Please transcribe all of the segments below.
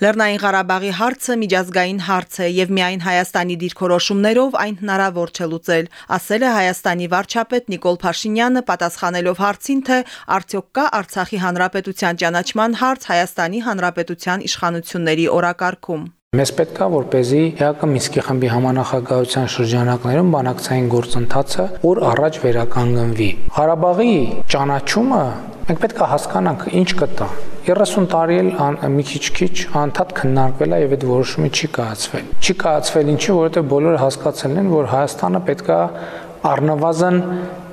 Լեռնային Ղարաբաղի հարցը միջազգային հարց է եւ միայն Հայաստանի դիրքորոշումներով այն հնարավոր չէ լուծել, ասել է Հայաստանի վարչապետ Նիկոլ Փաշինյանը պատասխանելով հարցին, թե արդյոք կա Արցախի հանրապետության ճանաչման հարց Հայաստանի հանրապետության իշխանությունների օրակարգում։ Մեզ պետք է որպեսզի ՀԱԿ Մինսկի խմբի համանախագահության շրջանակներում բանակցային գործընթացը օր առաջ վերականգնվի։ Ղարաբաղի ճանաչումը մենք պետք է հասկանանք ինչ կտա 30 տարի էլ մի քիչ-քիչ անդադ քննարկվել է եւ այդ որոշումը չի կայացվել։ Չի կայացվել ինչի, որովհետեւ բոլորը հասկացել են, որ Հայաստանը պետքա առնվազն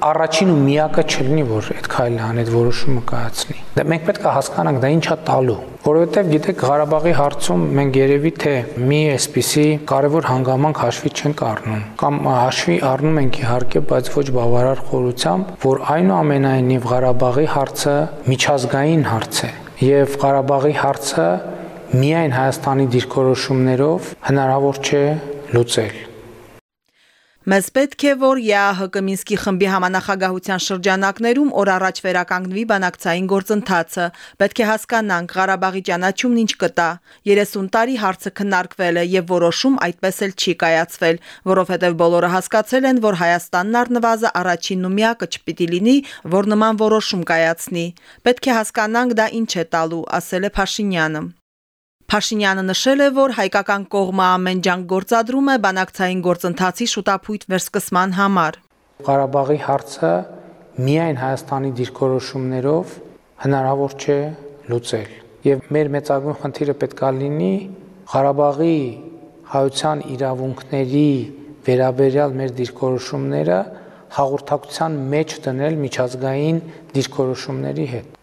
առաջին ու միակը չլինի, որ այդ քայլը անի, այդ որոշումը կայացնի։ Դե մենք պետք է հասկանանք դա ինչա տալու, որովհետև գիտեք Ղարաբաղի հարցում մենք երևի թե մի էսպիսի կարևոր հանգամանք հաշվի չենք առնում կամ հաշվի առնում ենք իհարկե, բայց ոչ բավարար խորությամբ, որ այնուամենայնիվ Ղարաբաղի հարցը միջազգային հարց է եւ Ղարաբաղի հարցը միայն Հայաստանի դիրքորոշումներով հնարավոր չէ լուծել։ Մեզ պետք է, որ ԵԱՀԿ Մինսկի խմբի համանախագահության շրջանակներում օր առաջ վերականգնվի բանակցային գործընթացը։ Պետք է հասկանանք Ղարաբաղի ճանաչումն ինչ կտա։ 30 տարի հարցը քննարկվել է եւ որոշում այդպես էլ չի կայացվել, որովհետեւ բոլորը հասկացել են, որ Հայաստանն առնվազն առաջինն ու միակը չպիտի լինի, որ նման որոշում կայացնի։ Պետք է հասկանանք դա ինչ է տալու, ասել է Փաշինյանը։ Փաշինյանը նշել է, որ հայկական կողմը ամեն ջանք գործադրում է բանակցային գործընթացի շուտապույտ վերսկսման համար։ Ղարաբաղի հարցը միայն Հայաստանի դիրքորոշումներով հնարավոր չէ լուծել։ Եվ մեր մեծագույն խնդիրը պետքա լինի Ղարաբաղի հայության իրավունքների վերաբերյալ մեր դիրքորոշումները հաղորդակցության մեջ դնել միջազգային դիրքորոշումների հետ։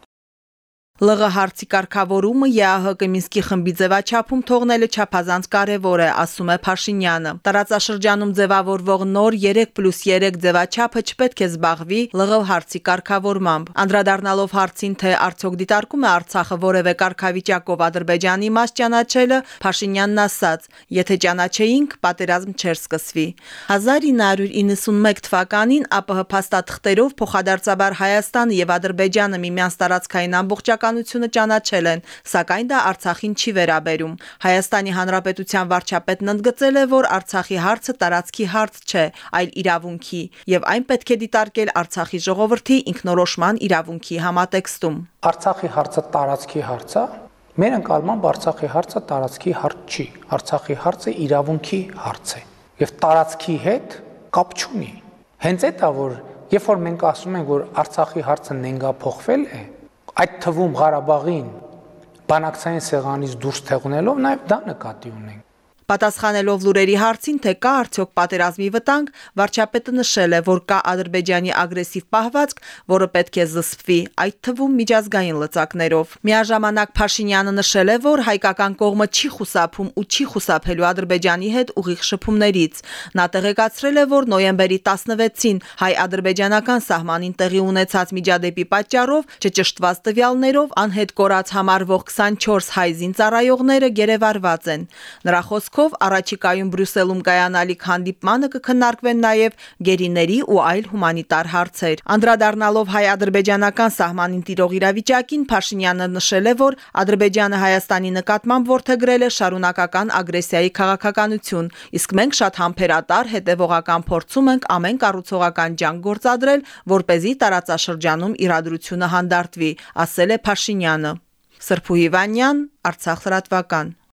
ԼՂ հարցի կարգավորումը ԵԱՀԿ Մինսկի խմբի ձևաչափում թողնելը չափազանց կարևոր է, ասում է Փաշինյանը։ Տարածաշրջանում ձևավորվող նոր 3+3 ձևաչափը չպետք է զբաղվի ԼՂ հարցի կարգավորմամբ։ Անդրադառնալով հարցին, թե արդյոք դիտարկում է Արցախը որևէ կարգավիճակով Ադրբեջանի մաս ճանաչելը, Փաշինյանն ասաց. «Եթե ճանաչեինք, պատերազմ չէր սկսվի»։ 1991 թվականին ԱՊՀ փաստաթղթերով փոխադարձաբար Հայաստանը եւ Ադրբեջանը միմյանց տարածքային ամբողջական քաղաքականությունը ճանաչել են, սակայն դա Արցախին չի վերաբերում։ Հայաստանի Հանրապետության վարչապետն ընդգծել է, որ Արցախի հարցը տարածքի հարց չէ, այլ իրավունքի, եւ այն պետք է դիտարկել Արցախի ժողովրդի ինքնորոշման իրավունքի համատեքստում։ Արցախի հարցը տարածքի հարց է, Մեր ընկալմամբ Արցախի հարցը տարածքի հարց չի։ Արցախի հարցը իրավունքի հարց է։ Եվ տարածքի հետ կապ չունի։ Հենց այդ է որ երբ որ մենք ասում ենք որ Արցախի հարցը նենգափոխվել է, այդ թվում Ղարաբաղին բանակցային սեղանից դուրս թողնելով նաև դա նկատի ունենք Պատասխանելով լուրերի հարցին, թե կա արդյոք պատերազմի վտանգ, վարչապետը նշել է, որ կա Ադրբեջանի ագրեսիվ պահվածք, որը պետք է զսպվի, այդ թվում միջազգային լծակներով։ Միաժամանակ Փաշինյանը նշել է, որ հայկական կողմը չի խուսափում ու չի խուսափելու Ադրբեջանի հետ ուղիղ շփումներից։ Նա տեղեկացրել է, որ նոյեմբերի 16-ին հայ-ադրբեջանական սահմանին տեղի ունեցած միջադեպի պատճառով չճշտված տվյալներով անհետ կորած համարվող 24 հայ զինծառայողները գերեվարված են։ Նրա խոսք ընթացքով առաջիկայում Բրյուսելում կայանալիք հանդիպմանը կքննարկվեն նաև գերիների ու այլ հումանիտար հարցեր։ Անդրադառնալով հայ-ադրբեջանական սահմանին տիրող իրավիճակին Փաշինյանը նշել է, որ Ադրբեջանը Հայաստանի նկատմամբ ворթեգրել է շարունակական ագրեսիայի քաղաքականություն, իսկ մենք շատ համբերատար հետևողական փորձում ենք ամեն կառուցողական ջանք գործադրել, որ เป զի տարածաշրջանում իրադրությունը հանդարտվի, ասել է Փաշինյանը։ Սրփուհի Վանյան, Արցախ լրատվական։